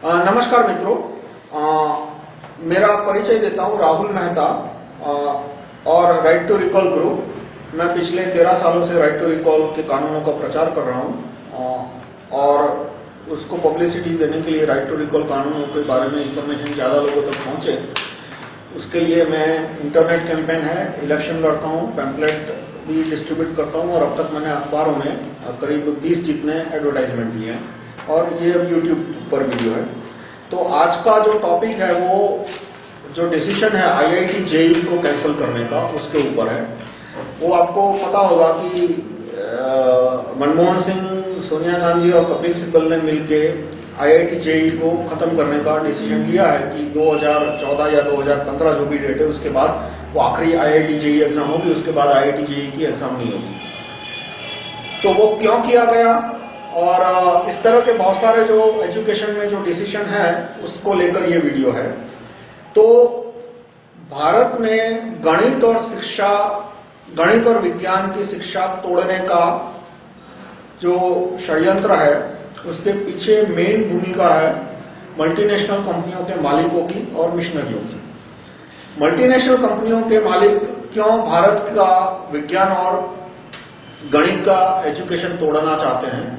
नमस्कार मित्रों। मेरा परिचय देता हूँ राहुल मेहता और राइट टू रिकॉल ग्रुप मैं पिछले तेरह सालों से राइट टू रिकॉल के कानूनों का प्रचार कर रहा हूँ और उसको पब्लिसिटी देने के लिए राइट टू रिकॉल कानूनों के बारे में इंफॉर्मेशन ज़्यादा लोगों तक पहुँचे। उसके लिए मैं इंटरनेट कैंपेन है इलेक्शन लड़ता हूँ पैम्पलेट भी डिस्ट्रीब्यूट करता हूँ, और अब तक मैंने अखबारों में करीब 20 जितने एडवर्टाइजमेंट दिए हैं। और ये अब यूट्यूब पर वीडियो है। तो आज का जो टॉपिक है वो जो डिसीज़न है आईआईटी जेई e को कैंसिल करने का, उसके ऊपर है। वो आपको पता होगा कि मनमोहन सिंह, सोनिया गांधी और कपिल सिब्बल ने मिलकर आईआईटी जेई को खत्म करने का डिसीज़न लिया है कि 2014 या 2015 जो भी डेट है, उसके बाद वो आखिरी आईआईटी जेई एग्ज़ाम होगी, उसके बाद आईआईटी जेई की एग्ज़ाम नहीं होगी। तो वो क्यों किया गया? और इस तरह के बहुत सारे जो एजुकेशन में जो डिसीज़न है, उसको लेकर ये वीडियो है। तो भारत में गणित और शिक्षा, गणित और विज्ञान की शिक्षा तोड़ने का जो षड्यंत्र है, उसके पीछे मेन भूमिका है मल्टीनेशनल कंपनियों के मालिकों की और मिशनरियों की। मल्टीनेशनल कंपनियों के मालिक क्यों भारत का विज्ञान और गणित का एजुकेशन तोड़ना चाहते हैं?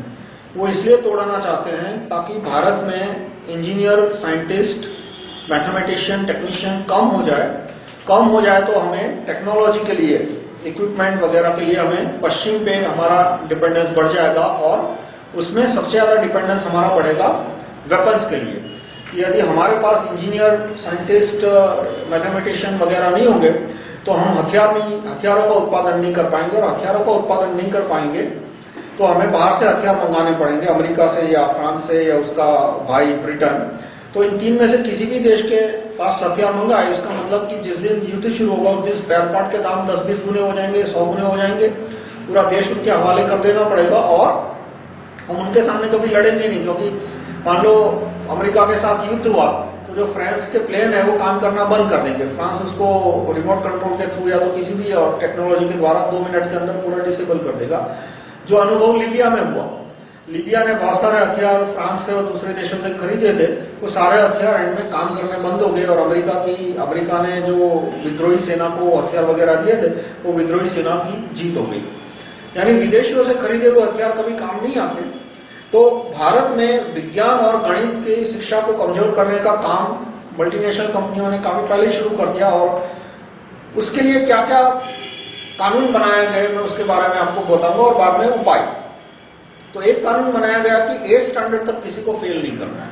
वो इसलिए तोड़ना चाहते हैं ताकि भारत में इंजीनियर साइंटिस्ट मैथमेटिशियन टेक्नीशियन कम हो जाए। कम हो जाए तो हमें टेक्नोलॉजी के लिए इक्विपमेंट वगैरह के लिए हमें पश्चिम पे हमारा डिपेंडेंस बढ़ जाएगा और उसमें सबसे ज़्यादा डिपेंडेंस हमारा बढ़ेगा वेपन्स के लिए। यदि हमारे पास इंजीनियर साइंटिस्ट मैथमेटिशियन वगैरह नहीं होंगे तो हम हथियार नहीं, हथियारों का उत्पादन नहीं कर पाएँगे और हथियारों का उत्पादन नहीं कर पाएँगे। तो हमें बाहर से हथियार मंगाने पड़ेंगे, अमेरिका से या फ्रांस से या उसका भाई ब्रिटेन। तो इन तीन में से किसी भी देश के पास हथियार मंगाए इसका मतलब कि जिस दिन युद्ध शुरू होगा, उस दिन स्पेयर पार्ट के दाम 10-20 गुने हो जाएँगे 100 गुने हो जाएँगे। पूरा देश उनके हवाले कर देना पड़ेगा और हम उनके सामने कभी लड़ेंगे नहीं, क्योंकि मान लो अमेरिका के साथ युद्ध हुआ तो जो फ्रांस के प्लेन है वो काम करना बंद कर देंगे। फ्रांस उसको रिमोट कंट्रोल के थ्रू या तो किसी भी, और टेक्नोलॉजी के द्वारा दो मिनट के अंदर पूरा डिसेबल कर देगा। जो अनुभव लीबिया में हुआ। लीबिया ने बहुत सारे हथियार फ्रांस से और दूसरे देशों से खरीदे थे। वो सारे हथियार एंड में काम करने बंद हो गए और अमेरिका की अमेरिका ने जो विद्रोही सेना को हथियार वगैरह दिए थे, वो विद्रोही सेना की जीत हो गई। यानी विदेशियों से खरीदे हुए हथियार कभी काम नहीं आते। तो भारत में विज्ञान और गणित की शिक्षा को कमज़ोर करने का काम मल्टीनेशनल कंपनियों ने काफ़ी पहले शुरू कर दिया और उसके लिए क्या क्या कानून बनाए गए, मैं उसके बारे में आपको बताऊँगा और बाद में उपाय। तो एक कानून बनाया गया कि एट स्टैंडर्ड तक किसी को फेल नहीं करना है।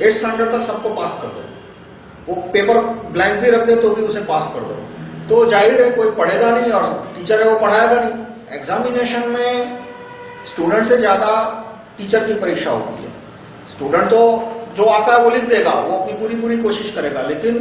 एट स्टैंडर्ड तक सबको पास कर दो। वो पेपर ब्लैंक भी रख दे तो भी उसे पास कर दो। तो ज़ाहिर है, कोई पढ़ेगा नहीं और टीचर है, वो पढ़ाएगा नहीं। एग्जामिनेशन में स्टूडेंट से ज़्यादा टीचर की परीक्षा होती है। स्टूडेंट तो जो आता है वो लिख देगा, वो अपनी पूरी पूरी कोशिश करेगा, लेकिन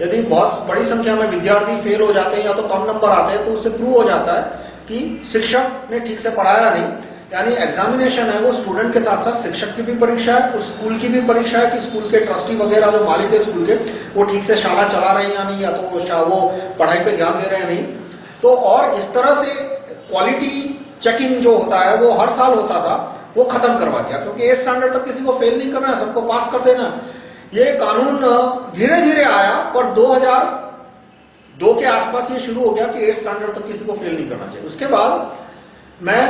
यदि बहुत बड़ी संख्या में विद्यार्थी फेल हो जाते हैं या तो कम नंबर आते हैं तो उससे प्रूव हो जाता है कि शिक्षक ने ठीक से पढ़ाया नहीं। यानी एग्जामिनेशन है, वो स्टूडेंट के साथ साथ शिक्षक की भी परीक्षा है, उस स्कूल की भी परीक्षा है कि स्कूल के ट्रस्टी वगैरह जो मालिक है स्कूल के, वो ठीक से शाला चला रहे हैं या नहीं, या तो वो पढ़ाई पे ध्यान दे रहे हैं नहीं। तो और इस तरह से क्वालिटी चेकिंग जो होता है, वो हर साल होता था, वो खत्म करवा दिया। क्योंकि एट स्टैंडर्ड तक किसी को फेल नहीं करना है, सबको पास कर देना ये कानून धीरे धीरे आया, पर 2002 के आसपास ये शुरू हो गया कि एट स्टैंडर्ड तक किसी को फेल नहीं करना चाहिए। उसके बाद मैं,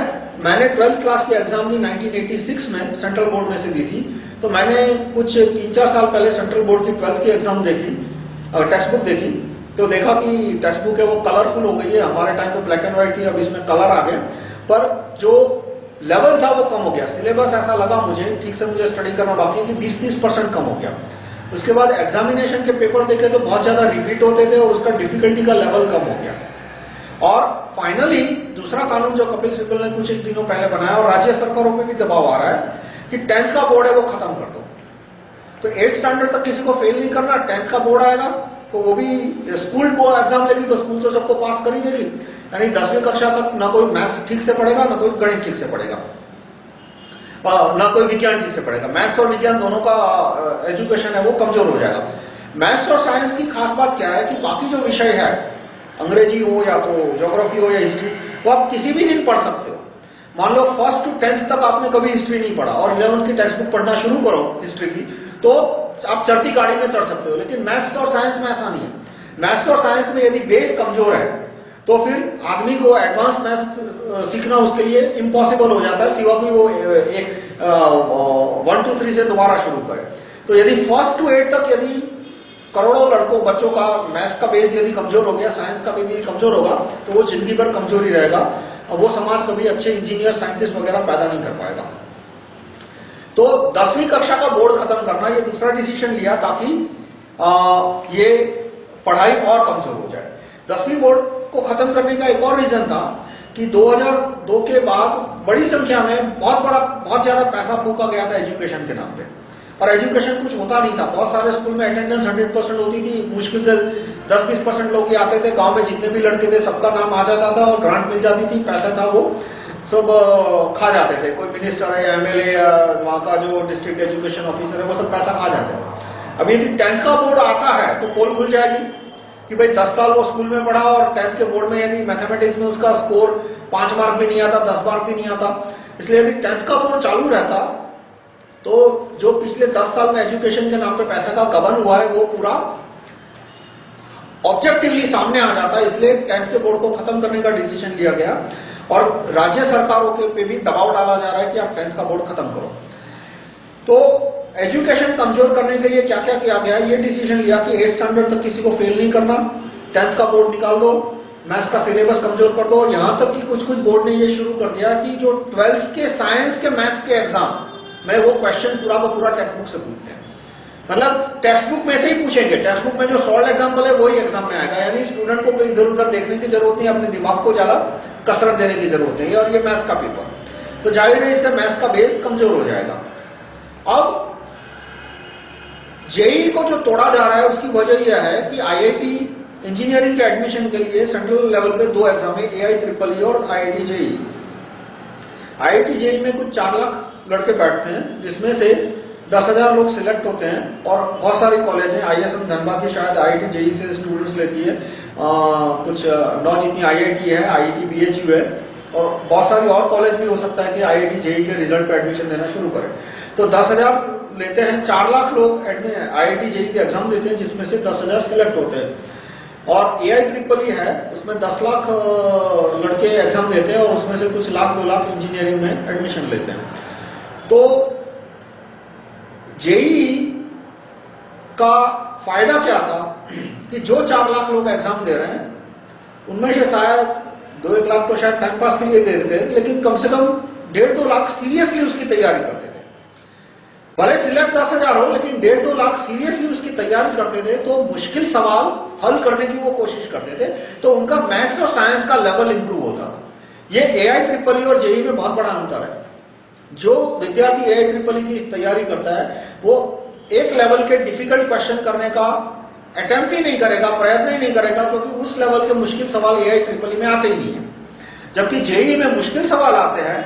मैंने ट्वेल्थ क्लास की एग्ज़ाम दी 1986 में सेंट्रल बोर्ड में से दी थी। तो मैंने कुछ तीन चार साल पहले सेंट्रल बोर्ड की ट्वेल्थ की एग्ज़ाम देखी और टेक्स्ट बुक देखी। तो देखा कि टेक्स्ट बुक है वो कलरफुल हो गई है, हमारे टाइम पे ब्लैक एंड व्हाइट थी, अब इसमें कलर आ गए। पर जो लेवल था वो कम हो गया। सिलेबस ऐसा लगा मुझे, ठीक से मुझे स्टडी करना बाकी कि 20-30 परसेंट कम हो गया। उसके बाद एग्जामिनेशन के पेपर देखे तो बहुत ज़्यादा रिपीट होते थे और उसका डिफिकल्टी का लेवल कम हो गया। और फाइनली दूसरा कानून जो कपिल सिब्बल ने कुछ एक दिनों पहले बनाया और राज्य सरकारों पर भी दबाव आ रहा है कि टेंथ का बोर्ड है वो खत्म कर दो। तो एट स्टैंडर्ड तक किसी को फेल नहीं करना टेंथ का बोर्ड आएगा। तो वो भी स्कूल बोर्ड एग्ज़ाम लेगी तो स्कूल तो सबको पास कर ही देगी। यानी दसवीं कक्षा तक ना कोई मैथ्स ठीक से पढ़ेगा, ना कोई गणित ठीक से पढ़ेगा। ना कोई विज्ञान ठीक से पढ़ेगा। मैथ्स और विज्ञान दोनों का एजुकेशन है वो कमज़ोर हो जाएगा। मैथ्स और साइंस की खास बात क्या है कि बाकी जो विषय है, अंग्रेज़ी हो या तो ज्योग्राफी हो या हिस्ट्री वो आप किसी भी दिन पढ़ सकते हो। मान लो फ़र्स्ट टू टेंथ तक आपने कभी हिस्ट्री नहीं पढ़ा और इलेवंथ की टेक्स्ट बुक पढ़ना शुरू करो हिस्ट्री की तो आप चढ़ती गाड़ी में चढ़ सकते हो, लेकिन मैथ्स और साइंस में ऐसा नहीं है। मैथ्स और साइंस में यदि बेस कमज़ोर है तो फिर आदमी को एडवांस मैथ्स सीखना उसके लिए इम्पॉसिबल हो जाता है। सिवा कि वो एक वन टू थ्री से दोबारा शुरू करे। तो यदि फ़र्स्ट टू एट तक यदि करोड़ों लड़कों, बच्चों का मैथ्स का बेस यदि कमज़ोर हो गया, साइंस का बेस यदि कमज़ोर होगा तो वो ज़िंदगी भर कमज़ोर ही रहेगा और वो समाज कभी अच्छे इंजीनियर साइंटिस्ट वगैरह पैदा नहीं कर पाएगा। तो दसवीं कक्षा का बोर्ड खत्म करना ये दूसरा डिसीज़न लिया ताकि आ, ये पढ़ाई और कमज़ोर हो जाए। दसवीं बोर्ड को खत्म करने का एक और रीजन था कि 2002 के बाद बड़ी संख्या में बहुत बड़ा बहुत ज़्यादा पैसा फूका गया था एजुकेशन के नाम पे। और एजुकेशन कुछ होता नहीं था। बहुत सारे स्कूल में अटेंडेंस 100 परसेंट होती थी। मुश्किल से 10-20 परसेंट लोग ही आते थे। गाँव में जितने भी लड़के थे सबका नाम आ जाता था और ग्रांट मिल जाती थी पैसा था वो। सब खा जाते थे। कोई मिनिस्टर है एमएलए वहाँ का जो डिस्ट्रिक्ट एजुकेशन ऑफिसर है, वो सब पैसा खा जाते हैं। अब यदि टेंथ का बोर्ड आता है तो पोल खुल जाएगी कि भाई दस साल वो स्कूल में पढ़ा और टेंथ के बोर्ड में यदि मैथमेटिक्स में उसका स्कोर पाँच मार्क भी नहीं आता, दस मार्क भी नहीं आता। इसलिए यदि टेंथ का बोर्ड चालू रहता तो जो पिछले दस साल में एजुकेशन के नाम पे पैसा का गबन हुआ है, वो पूरा ऑब्जेक्टिवली सामने आ जाता। है इसलिए टेंथ के बोर्ड को खत्म करने का डिसीज़न लिया गया। और राज्य सरकारों के पे भी दबाव डाला जा रहा है कि आप टेंथ का बोर्ड खत्म करो। तो एजुकेशन कमज़ोर करने के लिए क्या क्या किया गया? ये डिसीज़न लिया कि एट स्टैंडर्ड तक किसी को फेल नहीं करना। टेंथ का बोर्ड निकाल दो। मैथ्स का सिलेबस कमज़ोर कर दो। और यहाँ तक कि कुछ कुछ बोर्ड ने ये शुरू कर दिया कि जो ट्वेल्थ के साइंस के मैथ्स के एग्ज़ाम में वो क्वेश्चन पूरा का पूरा टेक्स्ट बुक से पूछते हैं। मतलब टेक्स्ट बुक में से ही पूछेंगे। टेक्स्ट बुक में जो सॉल्व एग्ज़ाम्पल है, वही एग्ज़ाम में आएगा। यानी स्टूडेंट को इधर उधर देखने की ज़रूरत नहीं, अपने दिमाग को ज़्यादा कसरत देने की ज़रूरत है और ये मैथ्स का पेपर तो ज़ाहिर है, इससे मैथ्स का बेस कमज़ोर हो जाएगा। अब, जेई को जो तोड़ा जा रहा है, उसकी वजह यह है कि आईआईटी इंजीनियरिंग के एडमिशन के लिए सेंट्रल लेवल पे दो एग्ज़ाम है एआई ट्रिपल ई और आईआईटी जेई। आईआईटी जेई में कुछ चार लाख लड़के बैठते हैं, जिसमें से दस हज़ार लोग सिलेक्ट होते हैं और बहुत सारे कॉलेज हैं। आईएसएम धनबाद भी शायद आईआईटी जेई से स्टूडेंट्स लेती है। आ, कुछ नौ जितनी आईआईटी है आईआईटी बीएचयू है। और बहुत सारी और कॉलेज भी हो सकता है कि आई आईआईटी जेई के रिज़ल्ट पे एडमिशन देना शुरू करें। तो दस हज़ार लेते हैं चार लाख लोग आई आईआईटी जेई के एग्ज़ाम देते हैं जिसमें से दस हज़ार सिलेक्ट होते हैं। और ए आई ट्रिपल ई है उसमें दस लाख लड़के एग्ज़ाम देते हैं और उसमें से कुछ लाख दो लाख इंजीनियरिंग में एडमिशन लेते हैं। तो जेई का फ़ायदा क्या था कि जो चार लाख लोग एग्ज़ाम दे रहे हैं, उनमें से शायद दो एक लाख तो शायद टाइम पास के लिए दे देते हैं, लेकिन कम से कम डेढ़ दो लाख सीरियसली उसकी तैयारी करते थे। भले सिलेक्ट दस हज़ार हो, लेकिन डेढ़ दो लाख सीरियसली उसकी तैयारी करते थे तो मुश्किल सवाल हल करने की वो कोशिश करते थे तो उनका मैथ्स और साइंस का लेवल इंप्रूव होता था। ये ए आई ट्रिपल और जेई में बहुत बड़ा अंतर है। जो विद्यार्थी ए ट्रिपल की तैयारी करता है, वो एक लेवल के डिफ़िकल्ट क्वेश्चन करने का अटेम्प्ट ही नहीं करेगा, प्रयत्न ही नहीं करेगा, क्योंकि उस लेवल के मुश्किल सवाल ए ट्रिपल में आते ही नहीं है। जबकि जेई में मुश्किल सवाल आते हैं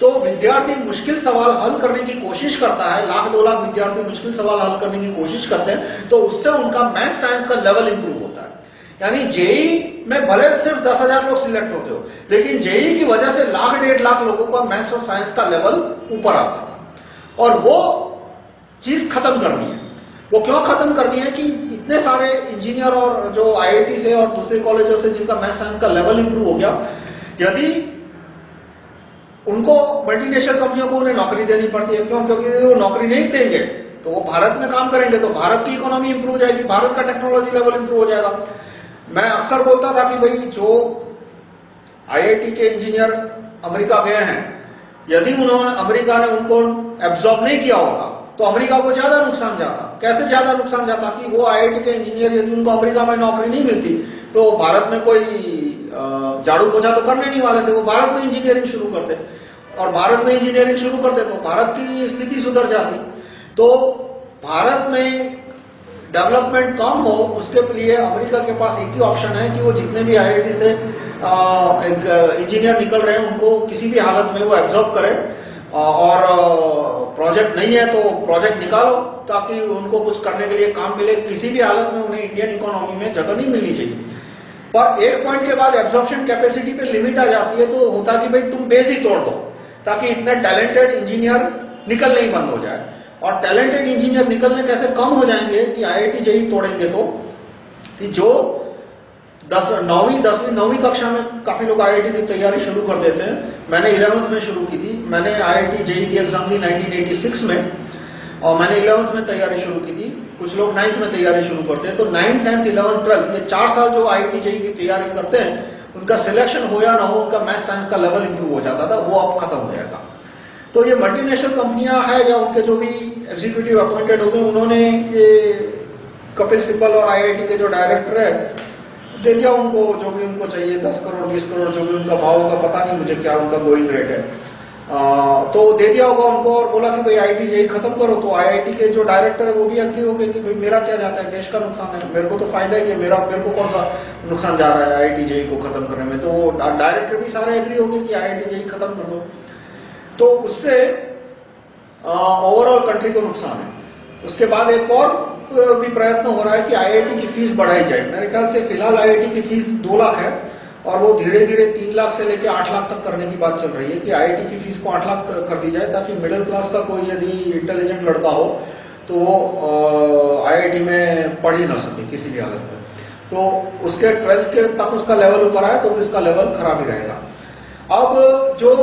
तो विद्यार्थी मुश्किल सवाल हल करने की कोशिश करता है, लाख दो लाख विद्यार्थी मुश्किल सवाल हल करने की कोशिश करते हैं तो उससे उनका मैथ साइंस का लेवल इंप्रूव यानी जेई में भले सिर्फ़ दस हज़ार लोग सिलेक्ट होते हो, लेकिन जेई की वजह से लाख, डेढ़ लाख लोगों का मैथ्स और साइंस का लेवल ऊपर आता था। और वो चीज़ खत्म करनी है। वो क्यों खत्म करनी है कि इतने सारे इंजीनियर और जो आईआईटी से और दूसरे कॉलेजों से जिनका मैथ साइंस का लेवल इंप्रूव हो गया, यदि उनको मल्टीनेशनल कंपनियों को उन्हें नौकरी देनी पड़ती है, क्यों? क्योंकि वो नौकरी नहीं देंगे तो वो भारत में काम करेंगे तो भारत की इकोनॉमी इंप्रूव हो जाएगी, भारत का टेक्नोलॉजी लेवल इंप्रूव हो जाएगा। मैं अक्सर बोलता था कि भाई, जो आईआईटी के इंजीनियर अमेरिका गए हैं, यदि उन्होंने, अमेरिका ने उनको एब्जॉर्ब नहीं किया होगा तो अमेरिका को ज़्यादा नुकसान जाता। कैसे ज़्यादा नुकसान जाता कि वो आईआईटी के इंजीनियर यदि उनको अमेरिका में नौकरी नहीं मिलती तो भारत में कोई झाड़ू पोछा तो करने नहीं वाले थे, वो भारत में इंजीनियरिंग शुरू करते। और भारत में इंजीनियरिंग शुरू करते तो भारत की स्थिति सुधर जाती। तो भारत में डेवलपमेंट कम हो, उसके लिए अमेरिका के पास एक ही ऑप्शन है कि वो जितने भी आईआईटी से इंजीनियर निकल रहे हैं, उनको किसी भी हालत में वो एब्जॉर्ब करे। और प्रोजेक्ट नहीं है तो प्रोजेक्ट निकालो, ताकि उनको कुछ करने के लिए काम मिले। किसी भी हालत में उन्हें इंडियन इकोनॉमी में जगह नहीं मिलनी चाहिए। पर एक पॉइंट के बाद एब्जॉर्प्शन कैपेसिटी पे लिमिट आ जाती है तो होता कि भाई तुम बेस ही तोड़ दो, ताकि इतने टैलेंटेड इंजीनियर निकलने ही बंद हो जाए। और टैलेंटेड इंजीनियर निकलने कैसे कम हो जाएँगे कि आईआईटी जेई तोड़ेंगे तो? कि जो दस, नौवीं, दसवीं, नौवीं कक्षा में काफ़ी लोग आईआईटी की तैयारी शुरू कर देते हैं। मैंने इलेवंथ में शुरू की थी। मैंने आईआईटी जेई की एग्ज़ाम दी 1986 में और मैंने इलेवंथ में तैयारी शुरू की थी। कुछ लोग नाइन्थ में तैयारी शुरू करते हैं। तो नाइन्थ टेंथ इलेवंथ ट्वेल्थ ये चार साल जो आई जेई की तैयारी करते हैं, उनका सिलेक्शन हो या ना हो, उनका मैथ साइंस का लेवल इंप्रूव हो जाता था, वो अब खत्म हो जाएगा। तो ये मल्टीनेशनल कंपनियाँ हैं या उनके जो भी एग्जीक्यूटिव अपॉइंटेड हो गए उन्होंने ये कपिल सिब्बल और आईआईटी के जो डायरेक्टर है दे दिया उनको जो भी उनको चाहिए दस करोड़ बीस करोड़ जो भी उनका भाव होगा पता नहीं मुझे क्या उनका गोइंग रेट है। आ, तो दे दिया होगा उनको और बोला कि भाई आईआईटी जेई खत्म करो। तो आईआईटी के जो डायरेक्टर है वो भी एग्री हो गए कि भाई मेरा क्या जाता है देश का नुकसान है। मेरे को तो फ़ायदा ही है मेरा मेरे को कौन सा नुकसान जा रहा है आईआईटी जेई को खत्म करने में? तो डायरेक्टर भी सारे एग्री हो गए कि आईआईटी जेई खत्म कर दो। तो उससे ओवरऑल कंट्री को नुकसान है। उसके बाद एक और भी प्रयत्न हो रहा है कि आईआईटी की फ़ीस बढ़ाई जाए। मेरे ख्याल से फ़िलहाल आईआईटी की फ़ीस दो लाख है और वो धीरे धीरे तीन लाख से लेकर आठ लाख तक करने की बात चल रही है कि आईआईटी की फ़ीस को आठ लाख कर दी जाए ताकि मिडिल क्लास का कोई यदि इंटेलिजेंट लड़का हो तो वो आईआईटी में पढ़ ही ना सके किसी भी हालत में। तो उसके ट्वेल्थ के तक उसका लेवल ऊपर आए तो उसका लेवल खराब ही रहेगा। अब जो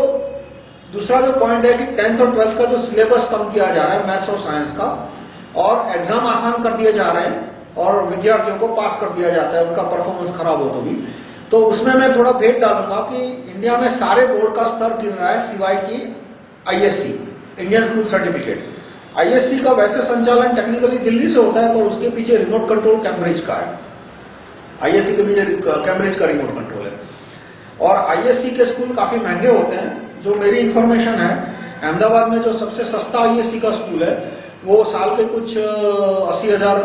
दूसरा जो पॉइंट है कि टेंथ और ट्वेल्थ का जो सिलेबस कम किया जा रहा है मैथ्स और साइंस का, और एग्ज़ाम आसान कर दिए जा रहे हैं, और विद्यार्थियों को पास कर दिया जाता है, उनका परफॉर्मेंस खराब हो तो भी। तो उसमें मैं थोड़ा भेद डालूँगा कि इंडिया में सारे बोर्ड का स्तर गिर रहा है सिवाय की ISC Indian school certificate ISC का वैसे संचालन टेक्निकली दिल्ली से होता है, पर उसके पीछे रिमोट कंट्रोल कैम्ब्रिज का है। आईएससी के पीछे कैम्ब्रिज का रिमोट कंट्रोल है। और आईएससी के स्कूल काफ़ी महँगे होते हैं जो मेरी इंफॉर्मेशन है, अहमदाबाद में जो सबसे सस्ता आईएससी का स्कूल है, वो साल के कुछ अस्सी हज़ार,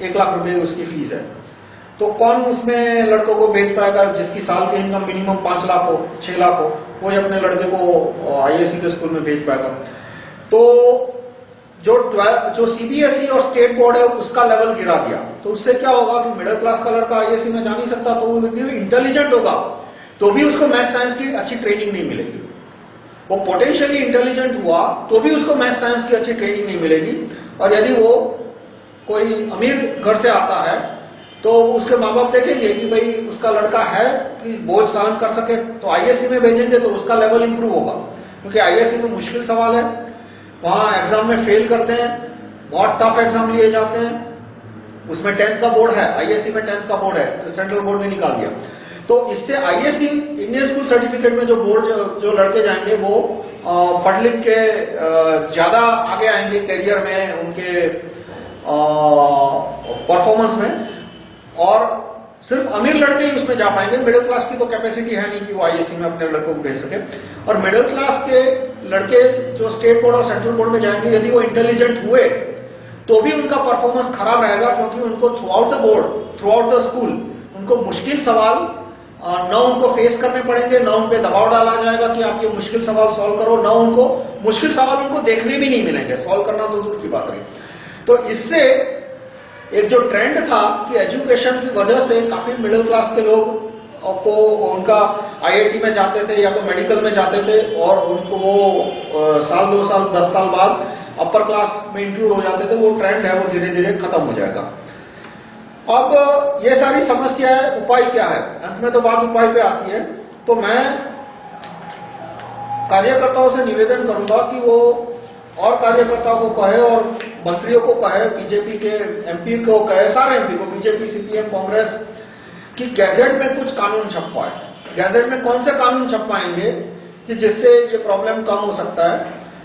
एक लाख रुपए उसकी फ़ीस है। तो कौन उसमें लड़कों को भेज पाएगा जिसकी साल की इनकम मिनिमम पाँच लाख हो, छह लाख हो कोई अपने लड़के को आईएससी के स्कूल में भेज पाएगा। तो जो जो सीबीएसई और स्टेट बोर्ड है, उसका लेवल गिरा दिया। तो उससे क्या होगा कि मिडिल क्लास का लड़का आईएससी में जा नहीं सकता तो वो इंटेलिजेंट होगा। तो भी उसको मैथ साइंस की अच्छी ट्रेनिंग नहीं मिलेगी। वो पोटेंशियली इंटेलिजेंट हुआ तो भी उसको मैथ साइंस की अच्छी ट्रेनिंग नहीं मिलेगी। और यदि वो कोई अमीर घर से आता है तो उसके माँ बाप देखेंगे कि भाई उसका लड़का है कि बोझ सहन कर सके तो आईएससी में भेजेंगे तो उसका लेवल इंप्रूव होगा। क्योंकि आईएससी में मुश्किल सवाल है। वहाँ एग्ज़ाम में फेल करते हैं, बहुत टफ एग्ज़ाम लिए जाते हैं। उसमें टेंथ का बोर्ड है आईएससी में टेंथ का बोर्ड है तो सेंट्रल बोर्ड ने निकाल दिया। तो इससे आईएससी इंडियन स्कूल सर्टिफिकेट में जो बोर्ड जो, जो लड़के जाएँगे वो पढ़ लिख के ज़्यादा आगे आएँगे करियर में उनके परफॉर्मेंस में। और सिर्फ़ अमीर लड़के ही उसमें जा पाएँगे। मिडिल क्लास की तो कैपेसिटी है नहीं कि वो आईएससी में अपने लड़कों को भेज सके। और मिडिल क्लास के लड़के जो स्टेट बोर्ड और सेंट्रल बोर्ड में जाएँगे यदि वो इंटेलिजेंट हुए तो भी उनका परफॉर्मेंस खराब रहेगा क्योंकि उनको throughout the board throughout the school उनको मुश्किल सवाल न उनको फेस करने पड़ेंगे, न उन पर दबाव डाला जाएगा कि आप ये मुश्किल सवाल सॉल्व करो, न उनको, मुश्किल सवाल उनको देखने भी नहीं मिलेंगे। सॉल्व करना तो दूर की बात रही तो इससे एक जो ट्रेंड था कि एजुकेशन की वजह से काफ़ी मिडिल क्लास के लोग को उनका आईआईटी में जाते थे या तो मेडिकल में जाते थे और उनको वो साल, दो साल, दस साल बाद अपर क्लास में इंक्लूड हो जाते थे, वो ट्रेंड है, वो धीरे धीरे खत्म हो जाएगा। अब ये सारी समस्या है उपाय क्या है? अंत में तो बात उपाय पे आती है। तो मैं कार्यकर्ताओं से निवेदन करूँगा कि वो और कार्यकर्ताओं को कहे और मंत्रियों को कहे, बीजेपी के एमपी को कहे, सारे एमपी को, बीजेपी, सीपीएम, कांग्रेस, कि गैजेट में कुछ कानून छपवाए। गैजेट में कौन से कानून छपवाएँगे कि जिससे ये प्रॉब्लम कम हो सकता है?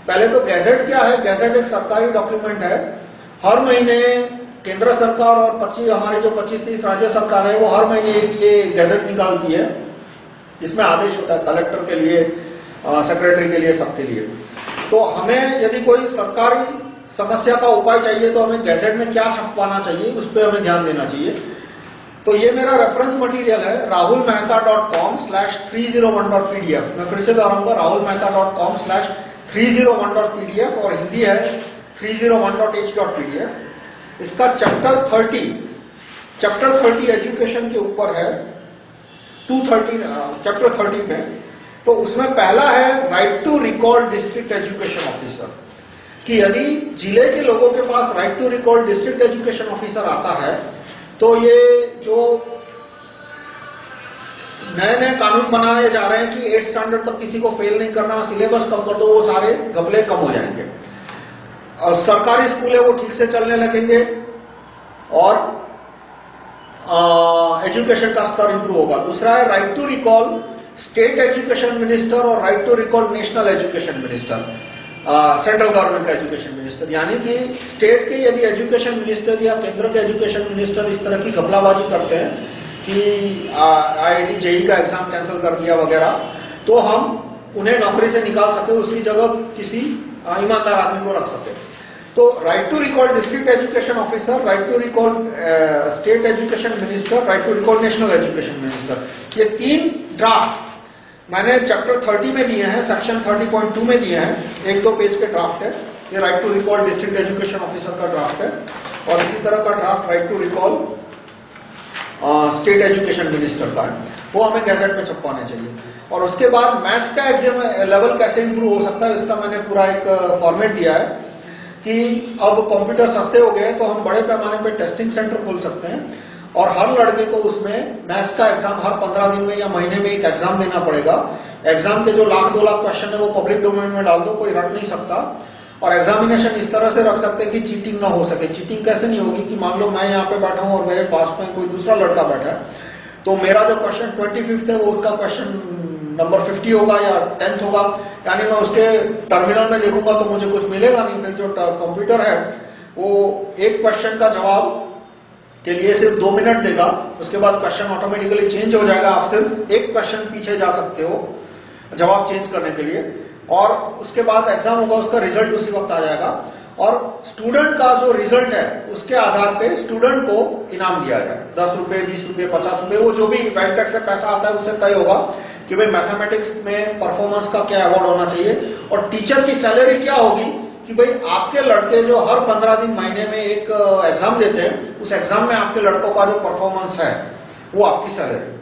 पहले तो गैजेट क्या है? गैजेट एक सरकारी डॉक्यूमेंट है। हर महीने केंद्र सरकार और 25 हमारे जो 25 तीस राज्य सरकार है, वो हर महीने एक ये गैजेट निकालती है। जिसमें आदेश होता है कलेक्टर के लिए सेक्रेटरी के लिए, सबके लिए। तो हमें यदि कोई सरकारी समस्या का उपाय चाहिए तो हमें गैजेट में क्या छपवाना चाहिए, उस पर हमें ध्यान देना चाहिए। तो ये मेरा रेफरेंस मटेरियल है Rahul Mehta dot com slash three zero one dot PDF मैं फिर से दोहराऊँगा Rahul Mehta dot com slash three zero one dot PDF और हिंदी है three zero one dot H dot PDF इसका चैप्टर 30 चैप्टर 30 एजुकेशन के ऊपर है 230 चैप्टर 30 में। तो उसमें पहला है right to recall district education officer कि यदि ज़िले के लोगों के पास right to recall district education officer आता है तो ये जो नए नए कानून बनाए जा रहे हैं कि एट स्टैंडर्ड तक किसी को फेल नहीं करना सिलेबस कम कर दो, वो सारे गबले कम हो जाएँगे। और सरकारी स्कूल है, वो ठीक से चलने लगेंगे और एजुकेशन का स्तर इंप्रूव होगा। दूसरा है right to recall state education minister और right to recall national education minister central government का एजुकेशन मिनिस्टर यानी कि स्टेट के यदि एजुकेशन मिनिस्टर या केंद्र के एजुकेशन मिनिस्टर इस तरह की घपलाबाजी करते हैं कि आईआईटी जेई का एग्ज़ाम कैंसिल कर दिया वगैरह तो हम उन्हें नौकरी से निकाल सके, उसकी जगह किसी ईमानदार आदमी को रख सके तो right to recall district education officer right to recall state education minister right to recall national education minister ये तीन ड्राफ्ट मैंने चैप्टर 30 में दिए हैं सेक्शन 30.2 में दिए हैं। एक दो पेज के ड्राफ्ट है। ये right to recall district education officer का ड्राफ्ट है। और इसी तरह का draft right to recall state education minister का है। वो हमें गैजेट में छपवाने चाहिए। और उसके बाद मैथ्स का एग्ज़ाम लेवल कैसे इंप्रूव हो सकता है, इसका मैंने पूरा एक फॉर्मेट दिया है कि अब कंप्यूटर सस्ते हो गए तो हम बड़े पैमाने पे टेस्टिंग सेंटर खोल सकते हैं और हर लड़के को उसमें मैथ्स का एग्ज़ाम हर पंद्रह दिन में या महीने में एक एग्ज़ाम देना पड़ेगा। एग्ज़ाम के जो लाख दो लाख क्वेश्चन है, वो पब्लिक डोमेन में डाल दो, कोई रट नहीं सकता। और एग्जामिनेशन इस तरह से रख सकते हैं कि चीटिंग ना हो सके। चीटिंग कैसे नहीं होगी कि मान लो मैं यहाँ पे बैठा हूँ और मेरे पास में कोई दूसरा लड़का बैठा है तो मेरा जो क्वेश्चन ट्वेंटी है, वो उसका क्वेश्चन नंबर फिफ्टी होगा या टेंथ होगा। यानी मैं उसके टर्मिनल में देखूँगा तो मुझे कुछ मिलेगा नहीं। फिर जो कंप्यूटर है, वो एक क्वेश्चन का जवाब के लिए सिर्फ़ दो मिनट देगा। उसके बाद क्वेश्चन ऑटोमेटिकली चेंज हो जाएगा। आप सिर्फ़ एक क्वेश्चन पीछे जा सकते हो जवाब चेंज करने के लिए। और उसके बाद एग्ज़ाम होगा, उसका रिज़ल्ट उसी वक्त आ जाएगा। और स्टूडेंट का जो रिज़ल्ट है, उसके आधार पे स्टूडेंट को इनाम दिया जाए। दस रुपए, बीस रुपए, पचास रुपए, वो जो भी बैंक टैक्स से पैसा आता है उससे तय होगा। कि भाई मैथमेटिक्स में परफॉर्मेंस का क्या अवार्ड होना चाहिए? और टीचर की सैलरी क्या होगी? कि भाई आपके लड़के जो हर पंद्रह दिन महीने में एक एग्ज़ाम देते हैं, उस एग्ज़ाम में आपके लड़कों का जो परफॉर्मेंस है, वो आपकी सैलरी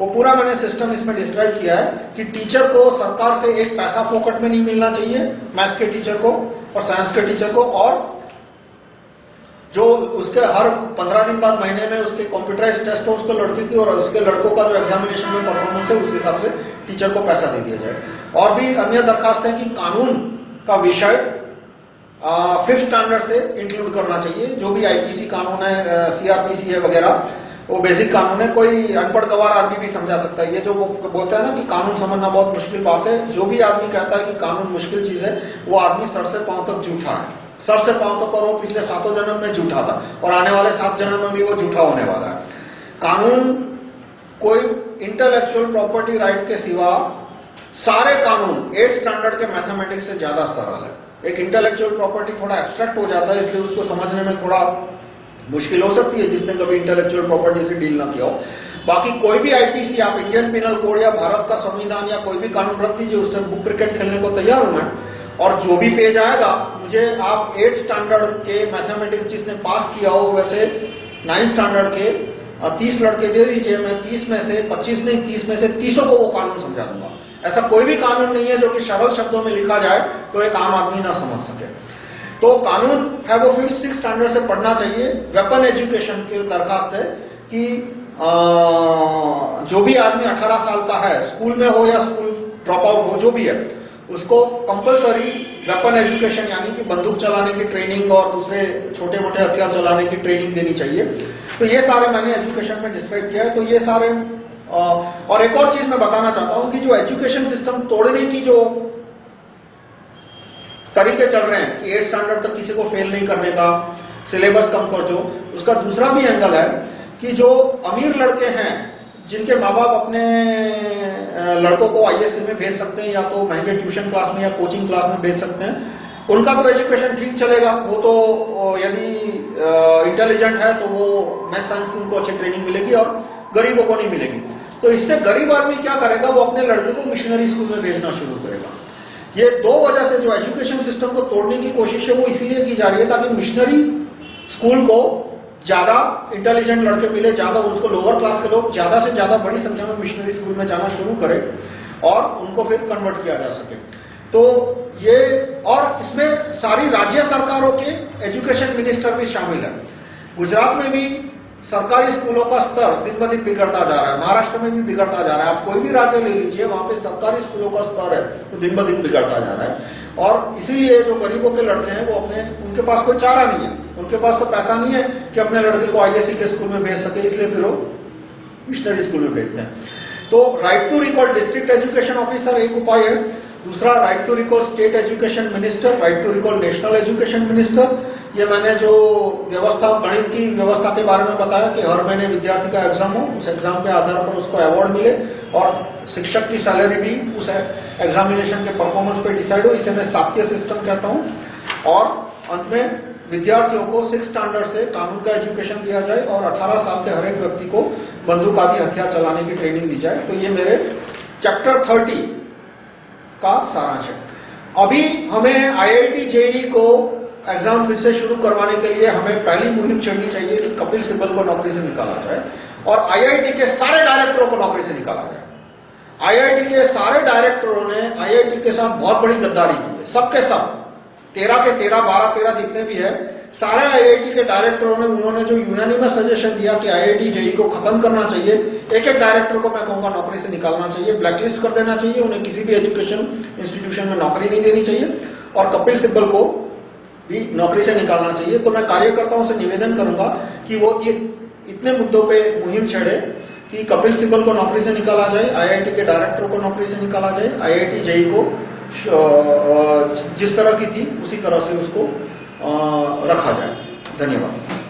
वो पूरा मैंने सिस्टम इसमें डिस्क्राइब किया है कि टीचर को सरकार से एक पैसा फोकट में नहीं मिलना चाहिए मैथ्स के टीचर को और साइंस के टीचर को और जो उसके हर पंद्रह दिन बाद महीने में उसके कंप्यूटराइज टेस्ट उसके लड़के की और उसके लड़कों का जो एग्जामिनेशन में परफॉर्मेंस है, उस हिसाब से टीचर को पैसा दे दिया जाए। और भी अन्य दरखास्त है कि कानून का विषय फिफ्थ स्टैंडर्ड से इंक्लूड करना चाहिए। जो भी आईपीसी कानून है सीआरपीसी है वगैरह, वो बेसिक कानून है। कोई अनपढ़ गवार आदमी भी समझा सकता है। ये जो वो बोलता है ना कि कानून समझना बहुत मुश्किल बात है। जो भी आदमी कहता है कि कानून मुश्किल चीज़ है, वो आदमी सर से पाँव तक झूठा है। सर से पाँव तक और वो पिछले सातों जन्म में झूठा था और आने वाले सात जन्म में भी वो झूठा होने वाला है। कानून, कोई इंटेलेक्चुअल प्रॉपर्टी राइट के सिवा सारे कानून एट स्टैंडर्ड के मैथमेटिक्स से ज़्यादा सरल है। एक इंटेलेक्चुअल प्रॉपर्टी थोड़ा एब्स्ट्रैक्ट हो जाता है, इसलिए उसको समझने में थोड़ा मुश्किल हो सकती है, जिसने कभी इंटेलेक्चुअल प्रॉपर्टी से डील ना किया हो। बाकी कोई भी आईपीसी आप इंडियन पिनल कोड या भारत का संविधान या कोई भी कानून रख दीजिए उससे बुक क्रिकेट खेलने को तैयार हूँ मैं। और जो भी पेज आएगा मुझे आप एट स्टैंडर्ड के मैथमेटिक्स जिसने पास किया हो वैसे नाइन्थ स्टैंडर्ड के तीस लड़के दे दीजिए मैं तीस में से पच्चीस नहीं तीस में से तीसों को वो कानून समझा दूँगा। ऐसा कोई भी कानून नहीं है जो कि सरल शब्दों में लिखा जाए तो एक आम आदमी ना समझ सके। तो कानून है वो फिफ्थ सिक्स स्टैंडर्ड से पढ़ना चाहिए वेपन एजुकेशन की दरखास्त है कि आ, जो भी आदमी 18 साल का है स्कूल में हो या स्कूल ड्रॉप आउट हो जो भी है उसको कंपलसरी वेपन एजुकेशन यानी कि बंदूक चलाने की ट्रेनिंग और दूसरे छोटे मोटे हथियार चलाने की ट्रेनिंग देनी चाहिए। तो ये सारे मैंने एजुकेशन में डिस्क्राइब किया है। तो ये सारे और एक और चीज़ मैं बताना चाहता हूँ कि जो एजुकेशन सिस्टम तोड़ने की जो तरीके चल रहे हैं, कि एट स्टैंडर्ड तक किसी को फेल नहीं करने का सिलेबस कम कर दो, उसका दूसरा भी एंगल है कि जो अमीर लड़के हैं जिनके माँ बाप अपने लड़कों को आईएससी में भेज सकते हैं या तो महँगे ट्यूशन क्लास में या कोचिंग क्लास में भेज सकते हैं, उनका तो एजुकेशन ठीक चलेगा। वो तो यदि इंटेलिजेंट है तो वो मैथ साइंस की उनको अच्छी ट्रेनिंग मिलेगी और गरीबों को नहीं मिलेगी। तो इससे गरीब आदमी क्या करेगा? वो अपने लड़के को मिशनरी स्कूल में भेजना शुरू करेगा। ये दो वजह से जो एजुकेशन सिस्टम को तोड़ने की कोशिश है, वो इसलिए की जा रही है ताकि मिशनरी स्कूल को ज़्यादा इंटेलिजेंट लड़के मिले, ज़्यादा उसको लोअर क्लास के लोग, ज़्यादा से ज़्यादा बड़ी संख्या में मिशनरी स्कूल में जाना शुरू करें और उनको फिर कन्वर्ट किया जा सके। तो ये और इसमें सारी राज्य सरकारों के एजुकेशन मिनिस्टर भी शामिल है। गुजरात में भी सरकारी स्कूलों का स्तर दिन ब दिन बिगड़ता जा रहा है। महाराष्ट्र में भी बिगड़ता जा रहा है। आप कोई भी राज्य ले लीजिए, वहाँ पे सरकारी स्कूलों का स्तर है तो दिन ब दिन बिगड़ता जा रहा है। और इसीलिए जो गरीबों के लड़के हैं, वो अपने, उनके पास कोई चारा नहीं है। उनके पास तो पैसा नहीं है कि अपने लड़के को आईएससी के स्कूल में भेज सके, इसलिए फिर वो मिशनरी स्कूल में भेजते हैं। तो right to recall district education officer एक उपाय है। दूसरा right to recall state education minister right to recall national education minister ये मैंने जो व्यवस्था, गणित की व्यवस्था के बारे में बताया कि हर महीने विद्यार्थी का एग्ज़ाम हो, उस एग्ज़ाम के आधार पर उसको अवार्ड मिले और शिक्षक की सैलरी भी उस एग्जामिनेशन के परफॉर्मेंस पे डिसाइड हो। इसे मैं सात्य सिस्टम कहता हूँ। और अंत में, विद्यार्थियों को सिक्स स्टैंडर्ड से कानून का एजुकेशन दिया जाए और 18 साल के हर एक व्यक्ति को बंदूक आदि हथियार चलाने की ट्रेनिंग दी जाए। तो ये मेरे चैप्टर 30 का सारांश है। अभी हमें आईआईटी जेई को एग्ज़ाम फिर से शुरू करवाने के लिए हमें पहली मुहिम चढ़नी चाहिए कि कपिल सिब्बल को नौकरी से निकाला जाए और आईआईटी के सारे डायरेक्टरों को नौकरी से निकाला जाए। आईआईटी के सारे डायरेक्टरों ने आईआईटी के साथ बहुत बड़ी गद्दारी की है। सबके सब, तेरह के तेरह, बारह, तेरह जितने भी है सारे आईआईटी के डायरेक्टरों ने उन्होंने जो यूनानिमस सजेशन दिया कि आईआईटी जेई को खत्म करना चाहिए एक एक डायरेक्टर को मैं कहूँगा नौकरी से निकालना चाहिए ब्लैकलिस्ट कर देना चाहिए, उन्हें किसी भी एजुकेशन इंस्टीट्यूशन में नौकरी नहीं देनी चाहिए, और कपिल सिब्बल को भी नौकरी से निकालना चाहिए। तो मैं कार्यकर्ताओं से निवेदन करूँगा कि वो ये इतने मुद्दों पे मुहिम छेड़े कि कपिल सिब्बल को नौकरी से निकाला जाए आईआईटी के डायरेक्टर को नौकरी से निकाला जाए आईआईटी जेई को जिस तरह की थी, उसी तरह से उसको रखा जाए। धन्यवाद।